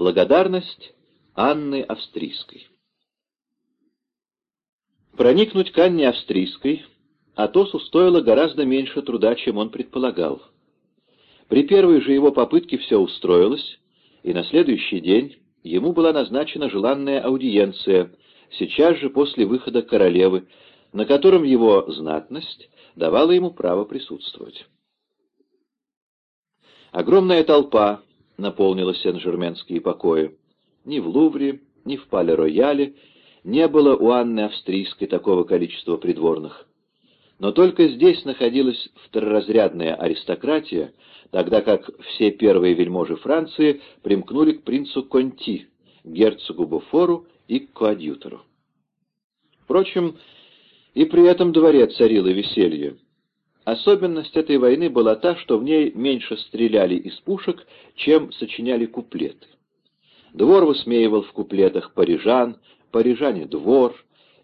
Благодарность Анны Австрийской Проникнуть к Анне Австрийской Атосу стоило гораздо меньше труда, чем он предполагал. При первой же его попытке все устроилось, и на следующий день ему была назначена желанная аудиенция, сейчас же после выхода королевы, на котором его знатность давала ему право присутствовать. Огромная толпа наполнила Сен-Жерменские покои. Ни в Лувре, ни в Пале-Рояле не было у Анны Австрийской такого количества придворных. Но только здесь находилась второразрядная аристократия, тогда как все первые вельможи Франции примкнули к принцу Конти, герцогу Буфору и к коадьютору. Впрочем, и при этом дворе царило веселье. Особенность этой войны была та, что в ней меньше стреляли из пушек, чем сочиняли куплеты. Двор высмеивал в куплетах парижан, парижане — двор,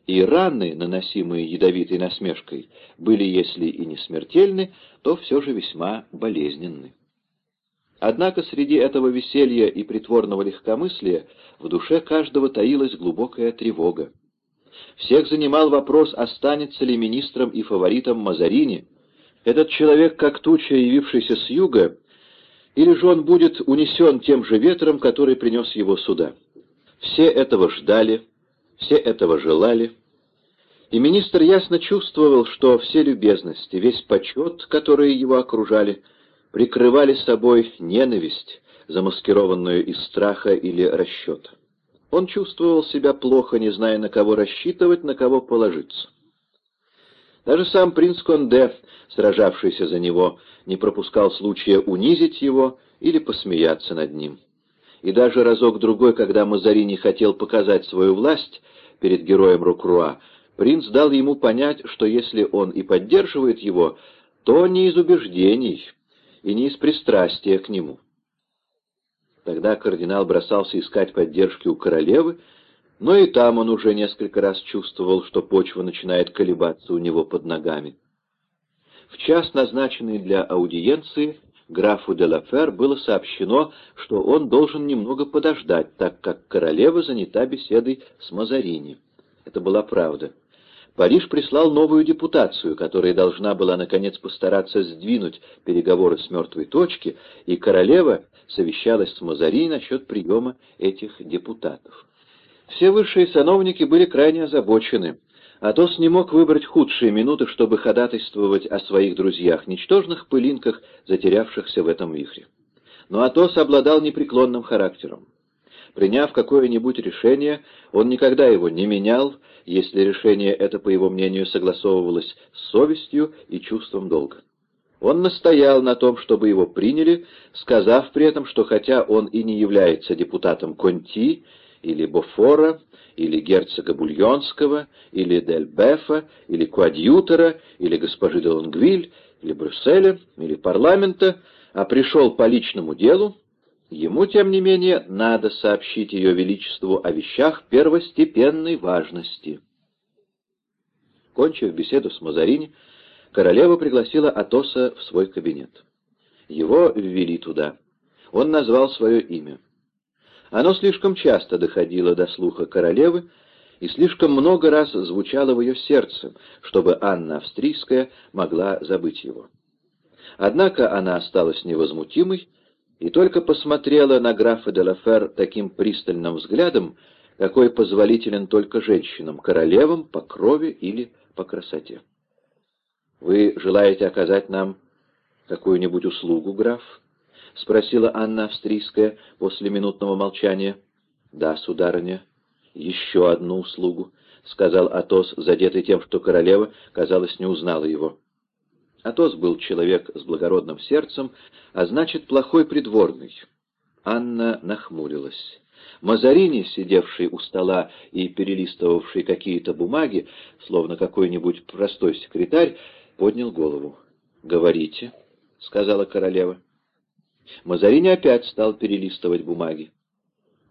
и раны, наносимые ядовитой насмешкой, были, если и не смертельны, то все же весьма болезненны. Однако среди этого веселья и притворного легкомыслия в душе каждого таилась глубокая тревога. Всех занимал вопрос, останется ли министром и фаворитом Мазарини, этот человек как туча, явившийся с юга, или же он будет унесен тем же ветром, который принес его сюда. Все этого ждали, все этого желали, и министр ясно чувствовал, что все любезности, весь почет, которые его окружали, прикрывали собой ненависть, замаскированную из страха или расчета. Он чувствовал себя плохо, не зная, на кого рассчитывать, на кого положиться. Даже сам принц Конде, сражавшийся за него, не пропускал случая унизить его или посмеяться над ним. И даже разок-другой, когда Мазарини хотел показать свою власть перед героем Рокруа, принц дал ему понять, что если он и поддерживает его, то не из убеждений и не из пристрастия к нему. Тогда кардинал бросался искать поддержки у королевы, но и там он уже несколько раз чувствовал, что почва начинает колебаться у него под ногами. В час, назначенный для аудиенции, графу де Лафер было сообщено, что он должен немного подождать, так как королева занята беседой с Мазарини. Это была правда. Париж прислал новую депутацию, которая должна была, наконец, постараться сдвинуть переговоры с мертвой точки, и королева совещалась с Мазари насчет приема этих депутатов. Все высшие сановники были крайне озабочены. Атос не мог выбрать худшие минуты, чтобы ходатайствовать о своих друзьях, ничтожных пылинках, затерявшихся в этом вихре. Но Атос обладал непреклонным характером. Приняв какое-нибудь решение, он никогда его не менял, если решение это, по его мнению, согласовывалось с совестью и чувством долга. Он настоял на том, чтобы его приняли, сказав при этом, что хотя он и не является депутатом Конти, или Бофора, или герцога Бульонского, или Дельбефа, или Куадьютора, или госпожи де Лонгвиль, или Брюсселя, или парламента, а пришел по личному делу, Ему, тем не менее, надо сообщить Ее Величеству о вещах первостепенной важности. Кончив беседу с Мазарини, королева пригласила Атоса в свой кабинет. Его ввели туда. Он назвал свое имя. Оно слишком часто доходило до слуха королевы и слишком много раз звучало в ее сердце, чтобы Анна Австрийская могла забыть его. Однако она осталась невозмутимой, и только посмотрела на графа де Лафер таким пристальным взглядом, какой позволителен только женщинам, королевам по крови или по красоте. «Вы желаете оказать нам какую-нибудь услугу, граф?» — спросила Анна Австрийская после минутного молчания. «Да, сударыня, еще одну услугу», — сказал Атос, задетый тем, что королева, казалось, не узнала его. Атос был человек с благородным сердцем, а значит, плохой придворный. Анна нахмурилась. Мазарини, сидевший у стола и перелистывавший какие-то бумаги, словно какой-нибудь простой секретарь, поднял голову. «Говорите», — сказала королева. Мазарини опять стал перелистывать бумаги.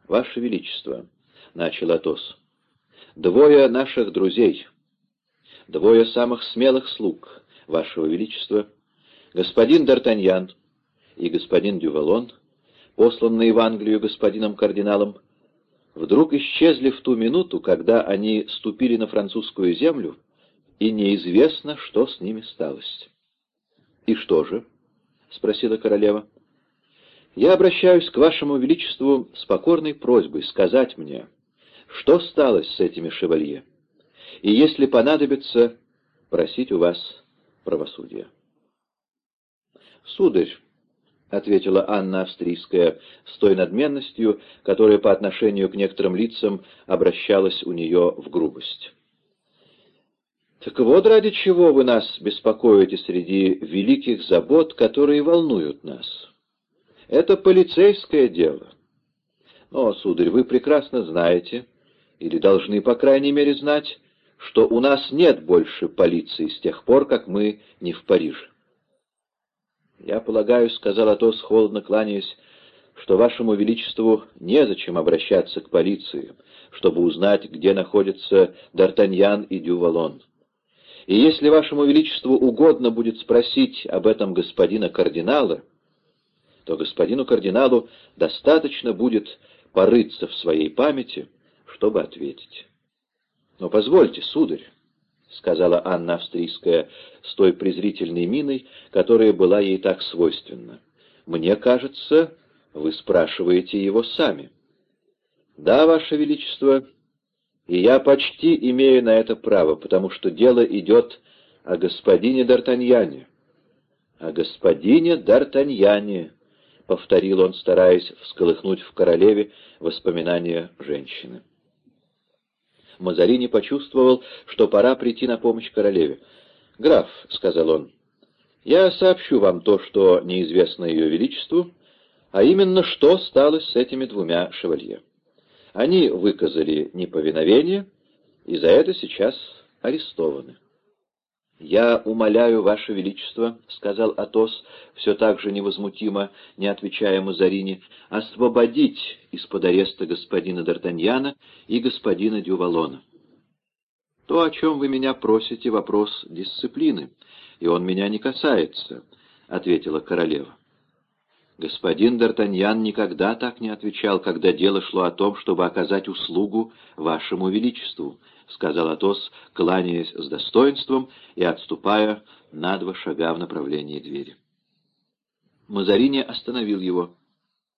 «Ваше Величество», — начал Атос, — «двое наших друзей, двое самых смелых слуг, Вашего Величества, господин Д'Артаньян и господин Дювалон посланные в Англию господином кардиналом, вдруг исчезли в ту минуту, когда они ступили на французскую землю, и неизвестно, что с ними сталось. — И что же? — спросила королева. — Я обращаюсь к вашему величеству с покорной просьбой сказать мне, что сталось с этими шевалье, и, если понадобится, просить у вас правосудия. — Сударь, — ответила Анна Австрийская с той надменностью, которая по отношению к некоторым лицам обращалась у нее в грубость. «Так вот ради чего вы нас беспокоите среди великих забот, которые волнуют нас. Это полицейское дело. Но, сударь, вы прекрасно знаете, или должны, по крайней мере, знать, что у нас нет больше полиции с тех пор, как мы не в Париже. «Я полагаю, — сказал Атос, холодно кланяясь, — что вашему величеству незачем обращаться к полиции, чтобы узнать, где находятся Д'Артаньян и Дювалон. И если вашему величеству угодно будет спросить об этом господина кардинала, то господину кардиналу достаточно будет порыться в своей памяти, чтобы ответить. Но позвольте, сударь, — сказала Анна Австрийская с той презрительной миной, которая была ей так свойственна. — Мне кажется, вы спрашиваете его сами. — Да, Ваше Величество, и я почти имею на это право, потому что дело идет о господине Д'Артаньяне. — О господине Д'Артаньяне, — повторил он, стараясь всколыхнуть в королеве воспоминания женщины. Мазарини почувствовал, что пора прийти на помощь королеве. «Граф», — сказал он, — «я сообщу вам то, что неизвестно ее величеству, а именно, что стало с этими двумя шевалье. Они выказали неповиновение, и за это сейчас арестованы». «Я умоляю, Ваше Величество», — сказал Атос, все так же невозмутимо, не отвечая Мазарине, — «освободить из-под ареста господина Д'Артаньяна и господина Дювалона». «То, о чем вы меня просите, вопрос дисциплины, и он меня не касается», — ответила королева. Господин Д'Артаньян никогда так не отвечал, когда дело шло о том, чтобы оказать услугу вашему величеству, — сказал Атос, кланяясь с достоинством и отступая на два шага в направлении двери. Мазарини остановил его.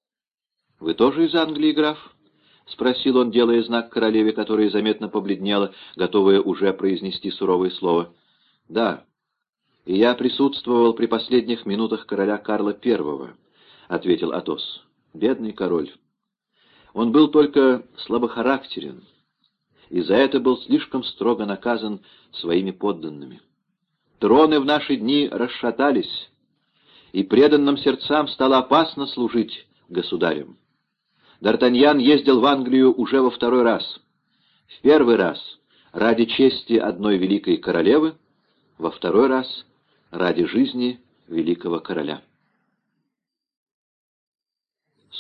— Вы тоже из Англии, граф? — спросил он, делая знак королеве, которая заметно побледнела, готовая уже произнести суровое слово. — Да. И я присутствовал при последних минутах короля Карла I, — ответил Атос. — Бедный король. Он был только слабохарактерен, — и за это был слишком строго наказан своими подданными. Троны в наши дни расшатались, и преданным сердцам стало опасно служить государям. Д'Артаньян ездил в Англию уже во второй раз. В первый раз ради чести одной великой королевы, во второй раз ради жизни великого короля.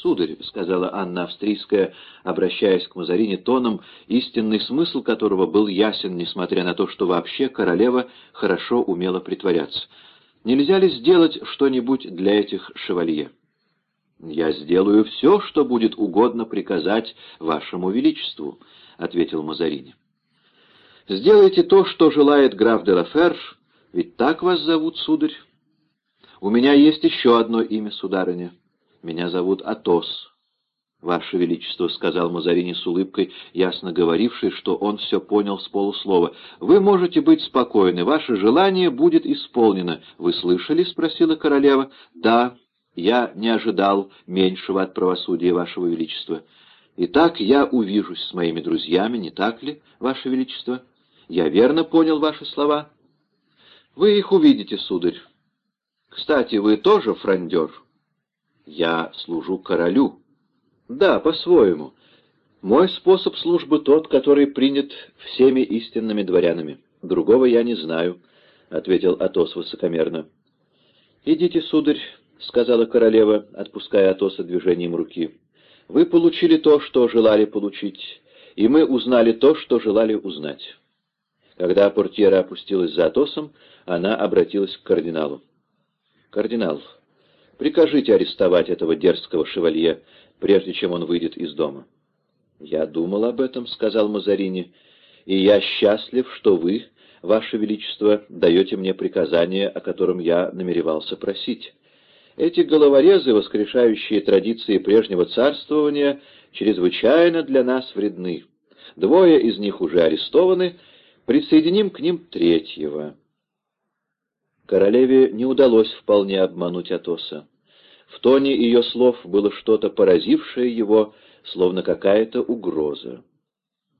«Сударь», — сказала Анна Австрийская, обращаясь к Мазарине тоном, истинный смысл которого был ясен, несмотря на то, что вообще королева хорошо умела притворяться. «Нельзя ли сделать что-нибудь для этих шевалье?» «Я сделаю все, что будет угодно приказать вашему величеству», — ответил Мазарини. «Сделайте то, что желает граф де Лаферж, ведь так вас зовут, сударь. У меня есть еще одно имя, сударыня». Меня зовут Атос. «Ваше Величество», — сказал Мазарини с улыбкой, ясно говоривший, что он все понял с полуслова, — «вы можете быть спокойны, ваше желание будет исполнено». «Вы слышали?» — спросила королева. «Да, я не ожидал меньшего от правосудия, Вашего Величества. Итак, я увижусь с моими друзьями, не так ли, Ваше Величество? Я верно понял ваши слова?» «Вы их увидите, сударь. Кстати, вы тоже фрондер?» Я служу королю. Да, по-своему. Мой способ службы тот, который принят всеми истинными дворянами. Другого я не знаю, — ответил Атос высокомерно. — Идите, сударь, — сказала королева, отпуская Атоса движением руки. — Вы получили то, что желали получить, и мы узнали то, что желали узнать. Когда портьера опустилась за Атосом, она обратилась к кардиналу. — Кардинал, Прикажите арестовать этого дерзкого шевалье, прежде чем он выйдет из дома». «Я думал об этом», — сказал Мазарини, — «и я счастлив, что вы, ваше величество, даете мне приказание, о котором я намеревался просить. Эти головорезы, воскрешающие традиции прежнего царствования, чрезвычайно для нас вредны. Двое из них уже арестованы, присоединим к ним третьего». Королеве не удалось вполне обмануть Атоса. В тоне ее слов было что-то поразившее его, словно какая-то угроза.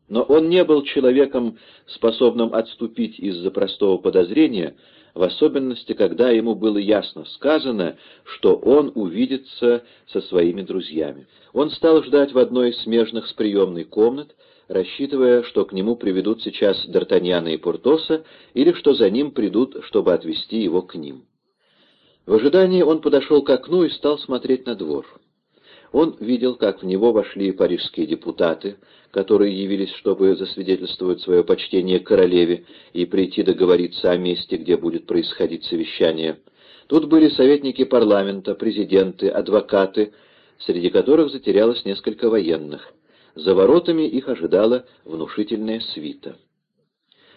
Но он не был человеком, способным отступить из-за простого подозрения, в особенности, когда ему было ясно сказано, что он увидится со своими друзьями. Он стал ждать в одной из смежных с приемной комнат, рассчитывая, что к нему приведут сейчас Д'Артаньяна и Портоса, или что за ним придут, чтобы отвезти его к ним. В ожидании он подошел к окну и стал смотреть на двор. Он видел, как в него вошли парижские депутаты, которые явились, чтобы засвидетельствовать свое почтение королеве и прийти договориться о месте, где будет происходить совещание. Тут были советники парламента, президенты, адвокаты, среди которых затерялось несколько военных. За воротами их ожидала внушительная свита.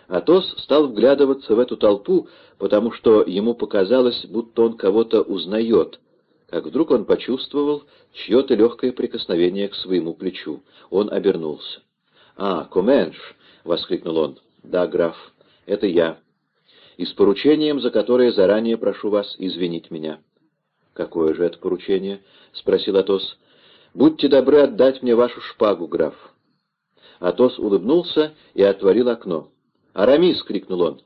Атос стал вглядываться в эту толпу, потому что ему показалось, будто он кого-то узнает, как вдруг он почувствовал чье-то легкое прикосновение к своему плечу. Он обернулся. «А, Коменш!» — воскликнул он. «Да, граф, это я. И с поручением, за которое заранее прошу вас извинить меня». «Какое же это поручение?» — спросил Атос. «Будьте добры отдать мне вашу шпагу, граф». Атос улыбнулся и отворил окно. «Арамис!» — крикнул он.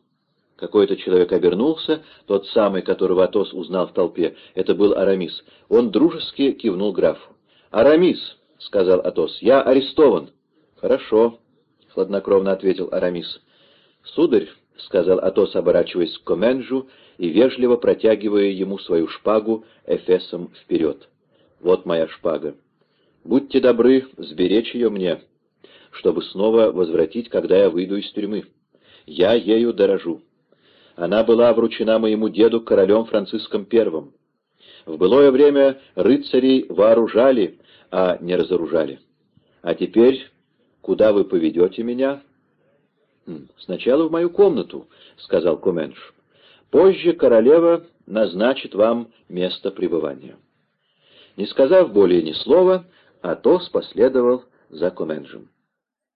Какой-то человек обернулся, тот самый, которого Атос узнал в толпе. Это был Арамис. Он дружески кивнул графу. «Арамис!» — сказал Атос. «Я арестован». «Хорошо», — хладнокровно ответил Арамис. «Сударь», — сказал Атос, оборачиваясь к Коменджу и вежливо протягивая ему свою шпагу эфесом вперед. «Вот моя шпага. Будьте добры сберечь ее мне, чтобы снова возвратить, когда я выйду из тюрьмы. Я ею дорожу. Она была вручена моему деду королем Франциском I. В былое время рыцарей вооружали, а не разоружали. А теперь куда вы поведете меня?» «Хм, «Сначала в мою комнату», — сказал Куменш. «Позже королева назначит вам место пребывания». Не сказав более ни слова, Атос последовал за Коменджем.